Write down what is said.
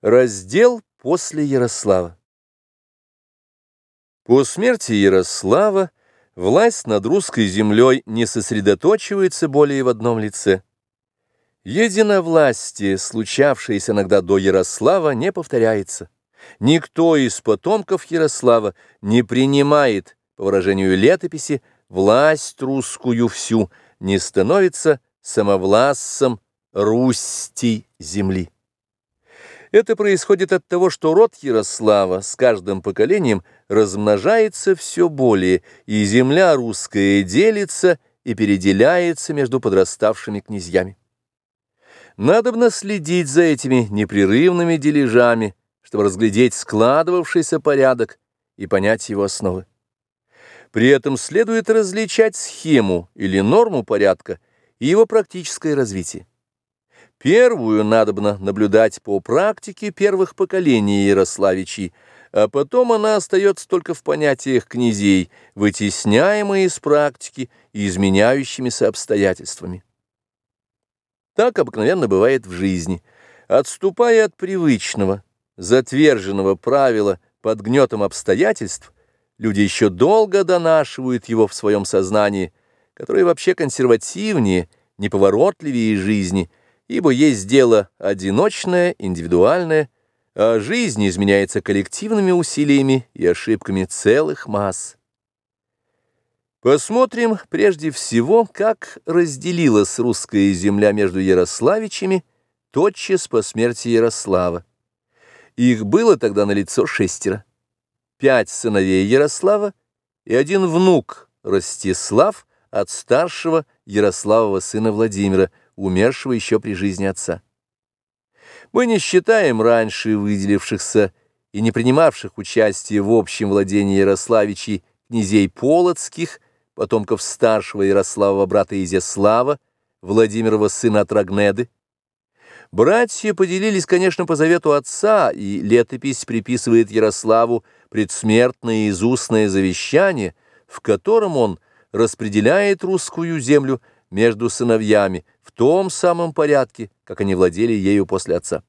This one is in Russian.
Раздел после Ярослава По смерти Ярослава власть над русской землей не сосредоточивается более в одном лице. Единовластие, случавшееся иногда до Ярослава, не повторяется. Никто из потомков Ярослава не принимает, по выражению летописи, власть русскую всю, не становится самовластцем Русти земли. Это происходит от того, что род Ярослава с каждым поколением размножается все более, и земля русская делится и переделяется между подраставшими князьями. Надобно следить за этими непрерывными дележами, чтобы разглядеть складывавшийся порядок и понять его основы. При этом следует различать схему или норму порядка и его практическое развитие. Первую надобно наблюдать по практике первых поколений Ярославичей, а потом она остается только в понятиях князей, вытесняемые из практики и изменяющимися обстоятельствами. Так обыкновенно бывает в жизни. Отступая от привычного, затверженного правила под гнетом обстоятельств, люди еще долго донашивают его в своем сознании, которое вообще консервативнее, неповоротливее жизни – ибо есть дело одиночное, индивидуальное, а жизнь изменяется коллективными усилиями и ошибками целых масс. Посмотрим прежде всего, как разделилась русская земля между Ярославичами тотчас по смерти Ярослава. Их было тогда на лицо шестеро. Пять сыновей Ярослава и один внук Ростислав от старшего Ярославова сына Владимира, умершего еще при жизни отца. Мы не считаем раньше выделившихся и не принимавших участие в общем владении Ярославичей князей Полоцких, потомков старшего Ярославова брата Изяслава, Владимирова сына Трагнеды. Братья поделились, конечно, по завету отца, и летопись приписывает Ярославу предсмертное изустное завещание, в котором он распределяет русскую землю между сыновьями в том самом порядке, как они владели ею после отца.